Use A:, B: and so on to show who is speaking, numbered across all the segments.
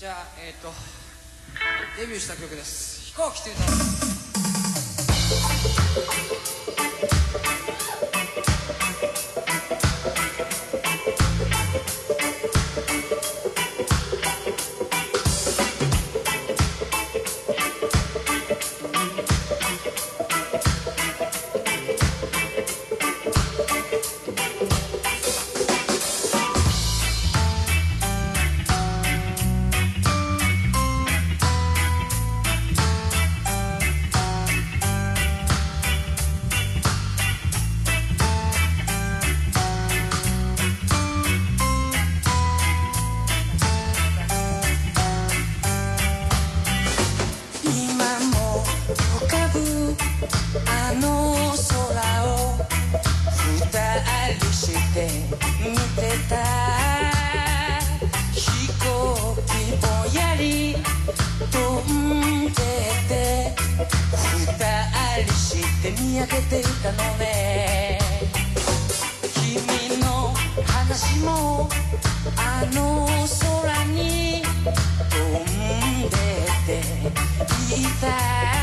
A: じゃあえっ、とデビューした曲です。飛行機というと
B: 今見てた飛行機ぼんやり飛んでて二人して見上げていたのね君の話もあの空に飛んでていた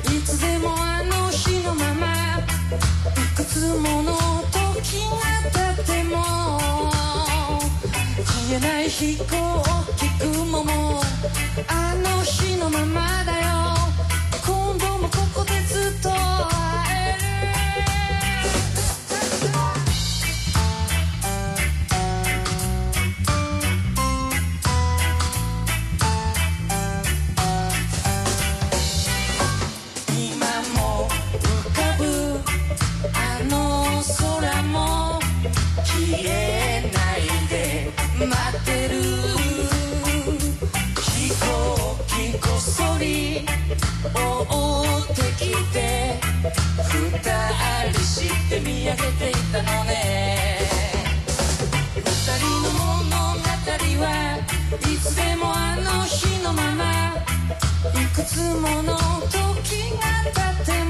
B: つでもあの日のままいくつもの時が経っても消えない飛行機雲もあの日のままこっそり追ってきて二人して見上げていたのね。二人の物語はいつでもあの日のままいくつもの時が経って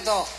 A: りがとう